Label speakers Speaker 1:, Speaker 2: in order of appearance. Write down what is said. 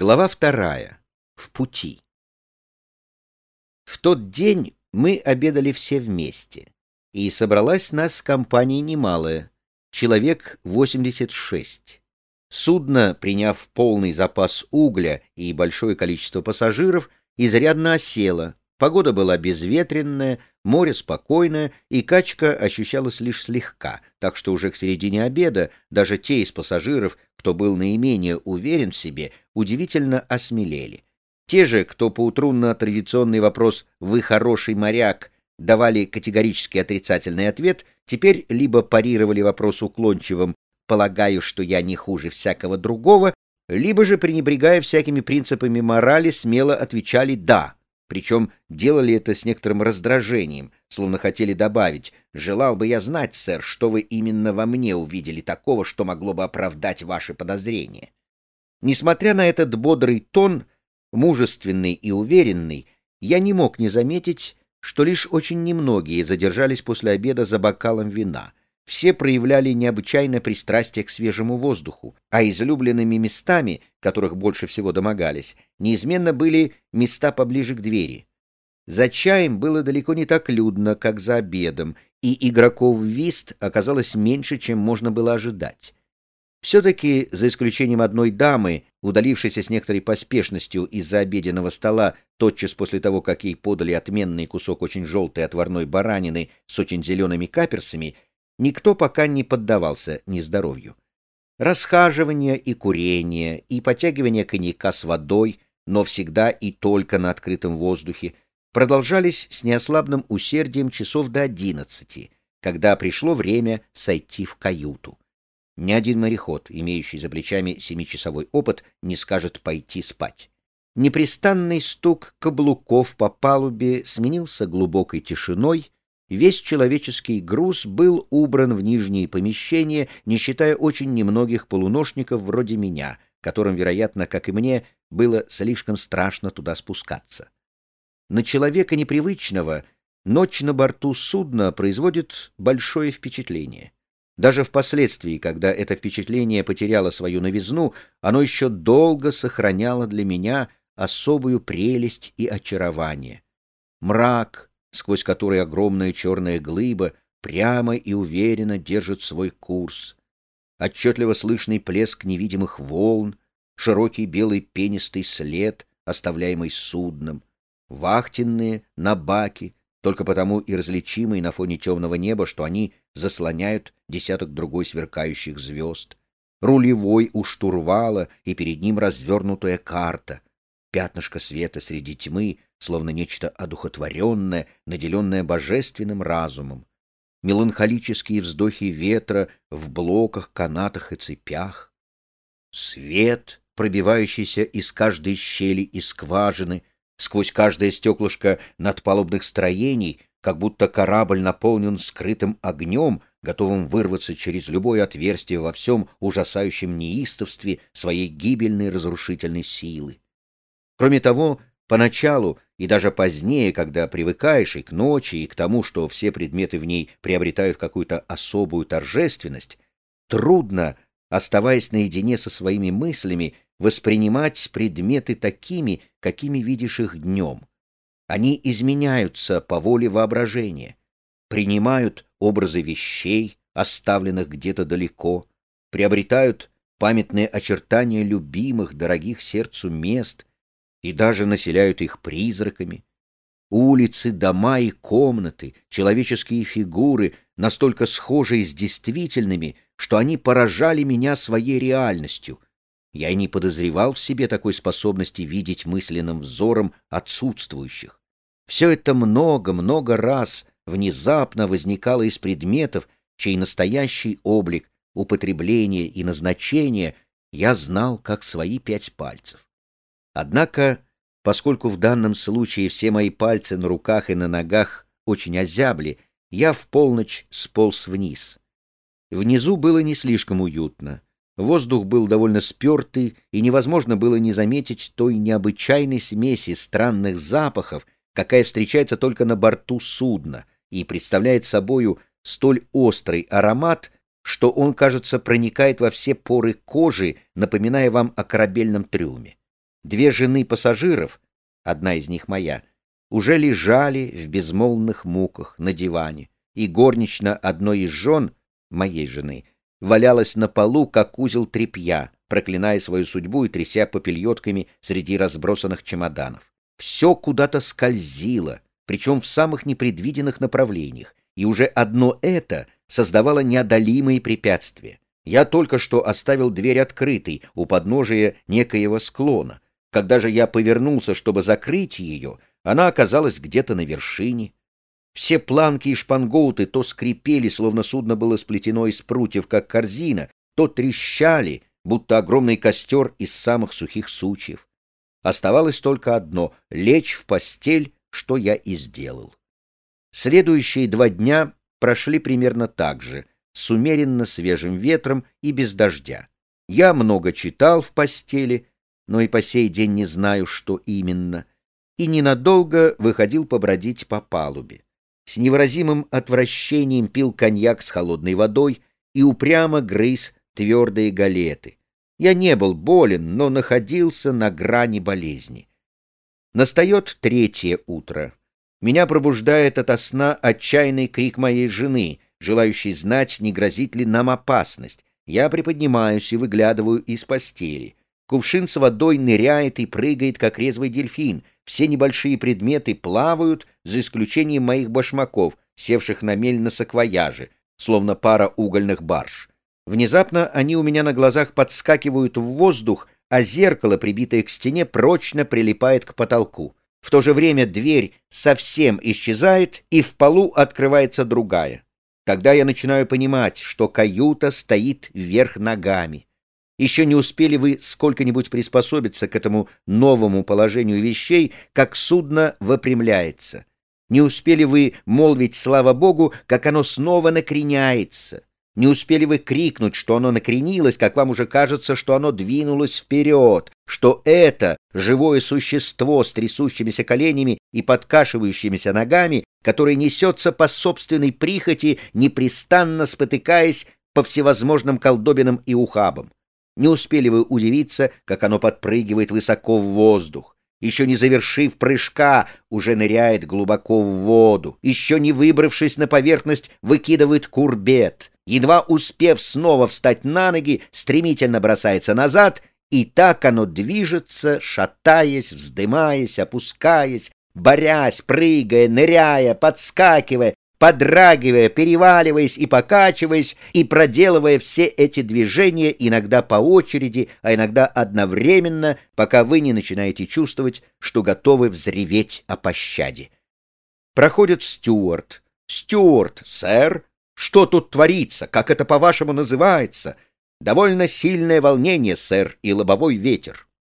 Speaker 1: Глава вторая. В пути. В тот день мы обедали все вместе, и собралась нас компания немалая, человек 86. Судно, приняв полный запас угля и большое количество пассажиров, изрядно осело, погода была безветренная, море спокойное, и качка ощущалась лишь слегка, так что уже к середине обеда даже те из пассажиров, кто был наименее уверен в себе, удивительно осмелели. Те же, кто поутру на традиционный вопрос «Вы хороший моряк» давали категорически отрицательный ответ, теперь либо парировали вопрос уклончивым «Полагаю, что я не хуже всякого другого», либо же, пренебрегая всякими принципами морали, смело отвечали «да», причем делали это с некоторым раздражением, словно хотели добавить «Желал бы я знать, сэр, что вы именно во мне увидели такого, что могло бы оправдать ваши подозрения». Несмотря на этот бодрый тон, мужественный и уверенный, я не мог не заметить, что лишь очень немногие задержались после обеда за бокалом вина — все проявляли необычайное пристрастие к свежему воздуху, а излюбленными местами, которых больше всего домогались, неизменно были места поближе к двери. За чаем было далеко не так людно, как за обедом, и игроков в вист оказалось меньше, чем можно было ожидать. Все-таки, за исключением одной дамы, удалившейся с некоторой поспешностью из-за обеденного стола тотчас после того, как ей подали отменный кусок очень желтой отварной баранины с очень зелеными каперсами, никто пока не поддавался нездоровью. Расхаживание и курение, и потягивание коньяка с водой, но всегда и только на открытом воздухе, продолжались с неослабным усердием часов до одиннадцати, когда пришло время сойти в каюту. Ни один мореход, имеющий за плечами семичасовой опыт, не скажет пойти спать. Непрестанный стук каблуков по палубе сменился глубокой тишиной, Весь человеческий груз был убран в нижние помещения, не считая очень немногих полуношников вроде меня, которым, вероятно, как и мне, было слишком страшно туда спускаться. На человека непривычного ночь на борту судна производит большое впечатление. Даже впоследствии, когда это впечатление потеряло свою новизну, оно еще долго сохраняло для меня особую прелесть и очарование. Мрак, сквозь который огромная черная глыба прямо и уверенно держит свой курс. Отчетливо слышный плеск невидимых волн, широкий белый пенистый след, оставляемый судном, вахтенные на баке, только потому и различимые на фоне темного неба, что они заслоняют десяток другой сверкающих звезд, рулевой у штурвала и перед ним развернутая карта, пятнышко света среди тьмы, словно нечто одухотворенное, наделенное божественным разумом, меланхолические вздохи ветра в блоках, канатах и цепях, свет, пробивающийся из каждой щели и скважины, сквозь каждое стеклышко надпалубных строений, как будто корабль наполнен скрытым огнем, готовым вырваться через любое отверстие во всем ужасающем неистовстве своей гибельной разрушительной силы. Кроме того, поначалу и даже позднее, когда привыкаешь и к ночи, и к тому, что все предметы в ней приобретают какую-то особую торжественность, трудно, оставаясь наедине со своими мыслями, воспринимать предметы такими, какими видишь их днем. Они изменяются по воле воображения, принимают образы вещей, оставленных где-то далеко, приобретают памятные очертания любимых, дорогих сердцу мест, и даже населяют их призраками. Улицы, дома и комнаты, человеческие фигуры настолько схожи с действительными, что они поражали меня своей реальностью. Я и не подозревал в себе такой способности видеть мысленным взором отсутствующих. Все это много-много раз внезапно возникало из предметов, чей настоящий облик, употребление и назначение я знал как свои пять пальцев. Однако, поскольку в данном случае все мои пальцы на руках и на ногах очень озябли, я в полночь сполз вниз. Внизу было не слишком уютно. Воздух был довольно спертый, и невозможно было не заметить той необычайной смеси странных запахов, какая встречается только на борту судна и представляет собою столь острый аромат, что он, кажется, проникает во все поры кожи, напоминая вам о корабельном трюме. Две жены пассажиров, одна из них моя, уже лежали в безмолвных муках на диване, и горнично одной из жен, моей жены, валялась на полу, как узел тряпья, проклиная свою судьбу и тряся попельотками среди разбросанных чемоданов. Все куда-то скользило, причем в самых непредвиденных направлениях, и уже одно это создавало неодолимые препятствия. Я только что оставил дверь открытой у подножия некоего склона. Когда же я повернулся, чтобы закрыть ее, она оказалась где-то на вершине. Все планки и шпангоуты то скрипели, словно судно было сплетено из прутьев, как корзина, то трещали, будто огромный костер из самых сухих сучьев. Оставалось только одно — лечь в постель, что я и сделал. Следующие два дня прошли примерно так же, с умеренно свежим ветром и без дождя. Я много читал в постели, но и по сей день не знаю, что именно, и ненадолго выходил побродить по палубе. С невыразимым отвращением пил коньяк с холодной водой и упрямо грыз твердые галеты. Я не был болен, но находился на грани болезни. Настает третье утро. Меня пробуждает ото сна отчаянный крик моей жены, желающей знать, не грозит ли нам опасность. Я приподнимаюсь и выглядываю из постели. Кувшин с водой ныряет и прыгает, как резвый дельфин. Все небольшие предметы плавают, за исключением моих башмаков, севших на мель на саквояже, словно пара угольных барж. Внезапно они у меня на глазах подскакивают в воздух, а зеркало, прибитое к стене, прочно прилипает к потолку. В то же время дверь совсем исчезает, и в полу открывается другая. Тогда я начинаю понимать, что каюта стоит вверх ногами. Еще не успели вы сколько-нибудь приспособиться к этому новому положению вещей, как судно выпрямляется. Не успели вы молвить «слава Богу», как оно снова накреняется. Не успели вы крикнуть, что оно накренилось, как вам уже кажется, что оно двинулось вперед, что это живое существо с трясущимися коленями и подкашивающимися ногами, которое несется по собственной прихоти, непрестанно спотыкаясь по всевозможным колдобинам и ухабам. Не успели вы удивиться, как оно подпрыгивает высоко в воздух. Еще не завершив прыжка, уже ныряет глубоко в воду. Еще не выбравшись на поверхность, выкидывает курбет едва успев снова встать на ноги, стремительно бросается назад, и так оно движется, шатаясь, вздымаясь, опускаясь, борясь, прыгая, ныряя, подскакивая, подрагивая, переваливаясь и покачиваясь, и проделывая все эти движения иногда по очереди, а иногда одновременно, пока вы не начинаете чувствовать, что готовы взреветь о пощаде. Проходит Стюарт. «Стюарт, сэр!» Что тут творится? Как это, по-вашему, называется? Довольно сильное волнение, сэр, и лобовой ветер.